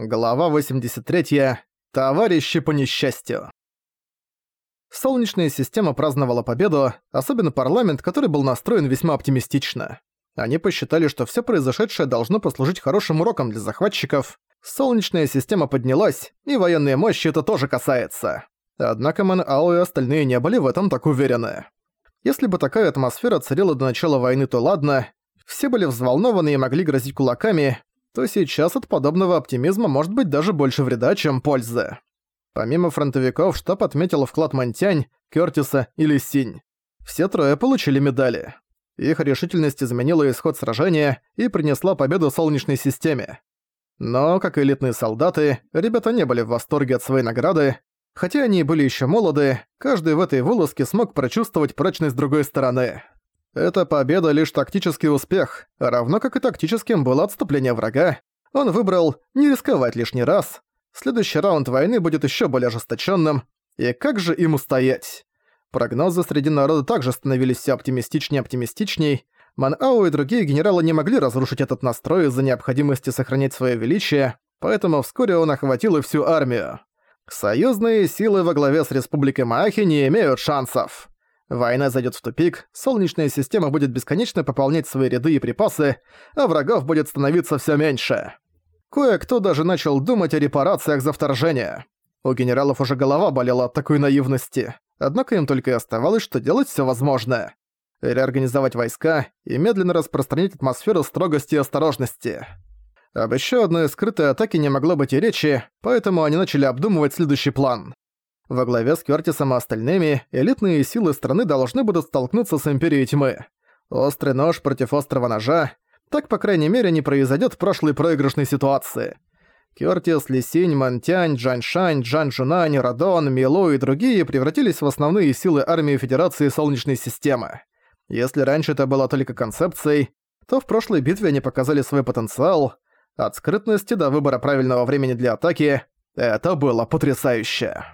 Глава 83. Товарищи по несчастью. Солнечная система праздновала победу, особенно парламент, который был настроен весьма оптимистично. Они посчитали, что все произошедшее должно послужить хорошим уроком для захватчиков. Солнечная система поднялась, и военные мощи это тоже касается. Однако Мэн Ао и остальные не были в этом так уверены. Если бы такая атмосфера царила до начала войны, то ладно. Все были взволнованы и могли грозить кулаками, то сейчас от подобного оптимизма может быть даже больше вреда, чем пользы. Помимо фронтовиков, штаб отметил вклад Монтянь, Кёртиса и Лисинь. Все трое получили медали. Их решительность изменила исход сражения и принесла победу Солнечной системе. Но, как элитные солдаты, ребята не были в восторге от своей награды. Хотя они были еще молоды, каждый в этой вылазке смог прочувствовать прочность другой стороны. Эта победа лишь тактический успех, равно как и тактическим было отступление врага. Он выбрал не рисковать лишний раз. Следующий раунд войны будет еще более ожесточенным. И как же им устоять? Прогнозы среди народа также становились все оптимистичнее и оптимистичней. Манау и другие генералы не могли разрушить этот настрой из-за необходимости сохранять свое величие, поэтому вскоре он охватил и всю армию. Союзные силы во главе с Республикой Маахи не имеют шансов. Война зайдет в тупик, Солнечная система будет бесконечно пополнять свои ряды и припасы, а врагов будет становиться все меньше. Кое-кто даже начал думать о репарациях за вторжение. У генералов уже голова болела от такой наивности, однако им только и оставалось, что делать все возможное. Реорганизовать войска и медленно распространить атмосферу строгости и осторожности. Об еще одной скрытой атаке не могло быть и речи, поэтому они начали обдумывать следующий план. Во главе с Кёртисом и остальными, элитные силы страны должны будут столкнуться с Империей Тьмы. Острый нож против острого ножа. Так, по крайней мере, не произойдет в прошлой проигрышной ситуации. Кёртис, Лисинь, Монтянь, Джаншань, Джан Жунань, Радон, Милу и другие превратились в основные силы армии Федерации Солнечной системы. Если раньше это было только концепцией, то в прошлой битве они показали свой потенциал. От скрытности до выбора правильного времени для атаки – это было потрясающе.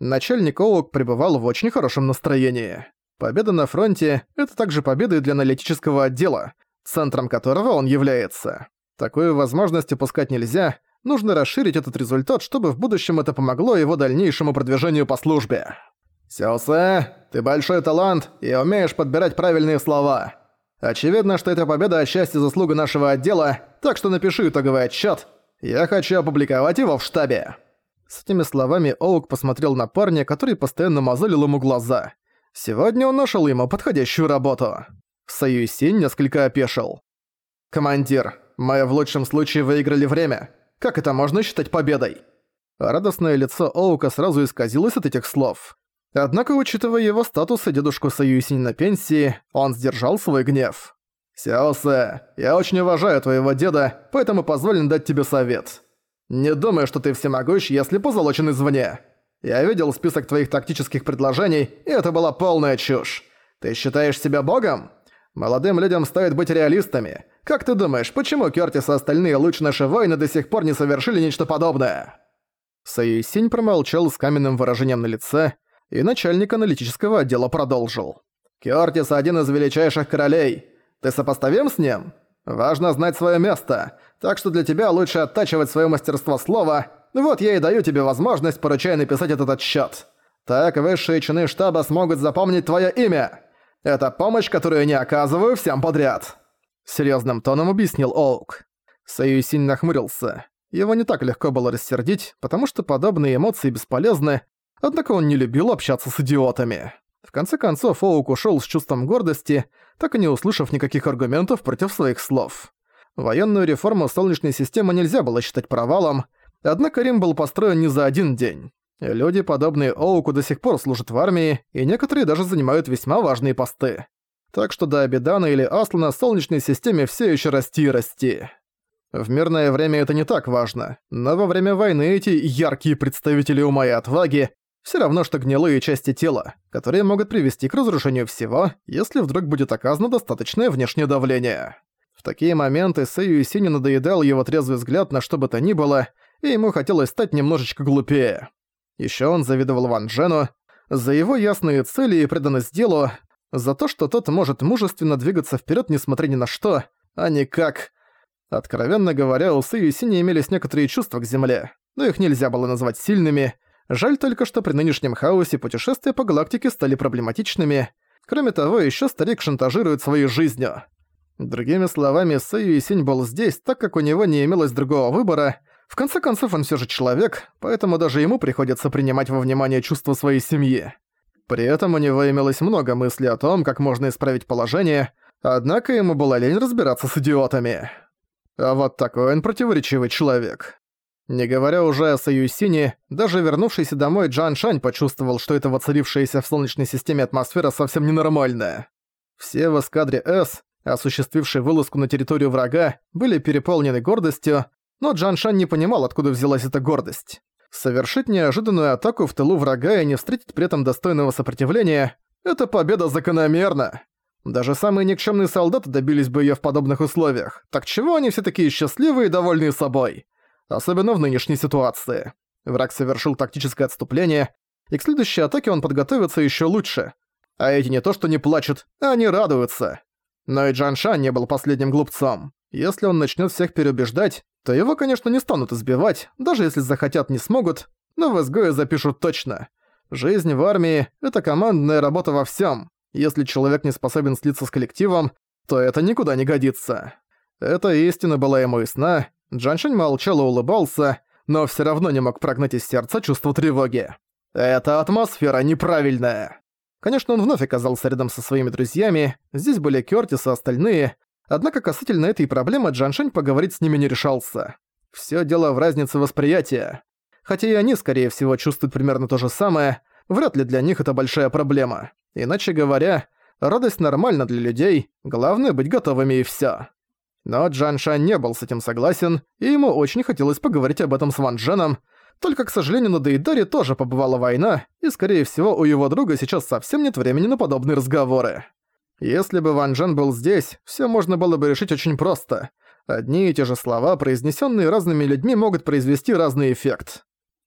Начальник Оук пребывал в очень хорошем настроении. Победа на фронте – это также победа и для аналитического отдела, центром которого он является. Такую возможность упускать нельзя, нужно расширить этот результат, чтобы в будущем это помогло его дальнейшему продвижению по службе. «Сяосе, ты большой талант и умеешь подбирать правильные слова. Очевидно, что эта победа отчасти заслуга нашего отдела, так что напиши итоговый отчет. Я хочу опубликовать его в штабе». С этими словами Оук посмотрел на парня, который постоянно мозолил ему глаза. Сегодня он нашел ему подходящую работу. Союзсин несколько опешил. «Командир, мы в лучшем случае выиграли время. Как это можно считать победой?» Радостное лицо Оука сразу исказилось от этих слов. Однако, учитывая его статус и дедушку Союзсин на пенсии, он сдержал свой гнев. «Сяосе, я очень уважаю твоего деда, поэтому позволь дать тебе совет. Не думаю, что ты всемогущ, если позолочен извне. Я видел список твоих тактических предложений, и это была полная чушь. Ты считаешь себя богом? Молодым людям стоит быть реалистами. Как ты думаешь, почему Кёртис и остальные лучшие наши воины до сих пор не совершили нечто подобное?» Саюсинь промолчал с каменным выражением на лице, и начальник аналитического отдела продолжил. «Кёртис – один из величайших королей. Ты сопоставим с ним? Важно знать свое место, так что для тебя лучше оттачивать свое мастерство слова. Вот я и даю тебе возможность, поручая написать этот отчет. Так высшие чины штаба смогут запомнить твое имя. Это помощь, которую не оказываю всем подряд». Серьезным тоном объяснил Оук. Союзинь нахмурился. Его не так легко было рассердить, потому что подобные эмоции бесполезны, однако он не любил общаться с идиотами. В конце концов, Оук ушёл с чувством гордости, так и не услышав никаких аргументов против своих слов. Военную реформу Солнечной системы нельзя было считать провалом, однако Рим был построен не за один день. Люди, подобные Оуку, до сих пор служат в армии, и некоторые даже занимают весьма важные посты. Так что до Абидана или Аслана Солнечной системе все еще расти и расти. В мирное время это не так важно, но во время войны эти яркие представители ума и отваги все равно, что гнилые части тела, которые могут привести к разрушению всего, если вдруг будет оказано достаточное внешнее давление. В такие моменты Сэю Сине надоедал его трезвый взгляд на что бы то ни было, и ему хотелось стать немножечко глупее. Еще он завидовал Ван Джену за его ясные цели и преданность делу, за то, что тот может мужественно двигаться вперед, несмотря ни на что, а не как... Откровенно говоря, у и Сини имелись некоторые чувства к Земле, но их нельзя было назвать сильными. Жаль только, что при нынешнем хаосе путешествия по галактике стали проблематичными. Кроме того, еще старик шантажирует своей жизнью. Другими словами, Сэйю Синь был здесь, так как у него не имелось другого выбора. В конце концов, он все же человек, поэтому даже ему приходится принимать во внимание чувства своей семьи. При этом у него имелось много мыслей о том, как можно исправить положение, однако ему было лень разбираться с идиотами. А вот такой он противоречивый человек. Не говоря уже о Саюсине, даже вернувшийся домой Джан Шань почувствовал, что эта воцарившаяся в Солнечной системе атмосфера совсем ненормальная. Все в эскадре С, осуществившие вылазку на территорию врага, были переполнены гордостью, но Джан Шань не понимал, откуда взялась эта гордость. Совершить неожиданную атаку в тылу врага и не встретить при этом достойного сопротивления – это победа закономерна. Даже самые никчемные солдаты добились бы её в подобных условиях. Так чего они все такие счастливые и довольные собой? Особенно в нынешней ситуации. Враг совершил тактическое отступление, и к следующей атаке он подготовится ещё лучше. А эти не то что не плачут, а они радуются. Но и Джан Шан не был последним глупцом. Если он начнёт всех переубеждать, то его, конечно, не станут избивать, даже если захотят не смогут, но в изгое запишут точно. Жизнь в армии — это командная работа во всем. Если человек не способен слиться с коллективом, то это никуда не годится. Эта истина была ему ясна, Джаншень молчал и улыбался, но все равно не мог прогнать из сердца чувство тревоги. Эта атмосфера неправильная. Конечно, он вновь оказался рядом со своими друзьями, здесь были Кёртис и остальные, однако касательно этой проблемы Джаншень поговорить с ними не решался. Всё дело в разнице восприятия. Хотя и они, скорее всего, чувствуют примерно то же самое, вряд ли для них это большая проблема. Иначе говоря, радость нормальна для людей, главное быть готовыми и всё. Но Джан Шань не был с этим согласен, и ему очень хотелось поговорить об этом с Ван Дженом, только, к сожалению, на Дейдаре тоже побывала война, и, скорее всего, у его друга сейчас совсем нет времени на подобные разговоры. Если бы Ван Джен был здесь, всё можно было бы решить очень просто. Одни и те же слова, произнесённые разными людьми, могут произвести разный эффект.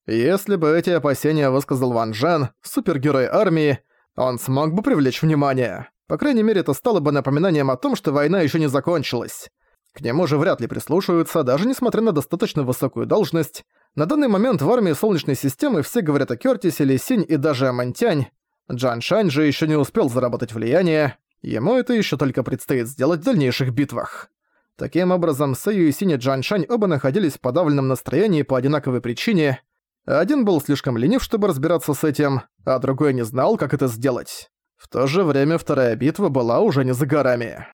Если бы эти опасения высказал Ван Джен, супергерой армии, он смог бы привлечь внимание. По крайней мере, это стало бы напоминанием о том, что война еще не закончилась. К нему же вряд ли прислушаются, даже несмотря на достаточно высокую должность. На данный момент в армии Солнечной системы все говорят о Кёртисе, Лисинь и даже о Мантянь. Джан Шань же еще не успел заработать влияние. Ему это еще только предстоит сделать в дальнейших битвах. Таким образом, Сэйю и Синь и Джан Шань оба находились в подавленном настроении по одинаковой причине. Один был слишком ленив, чтобы разбираться с этим, а другой не знал, как это сделать. В то же время вторая битва была уже не за горами.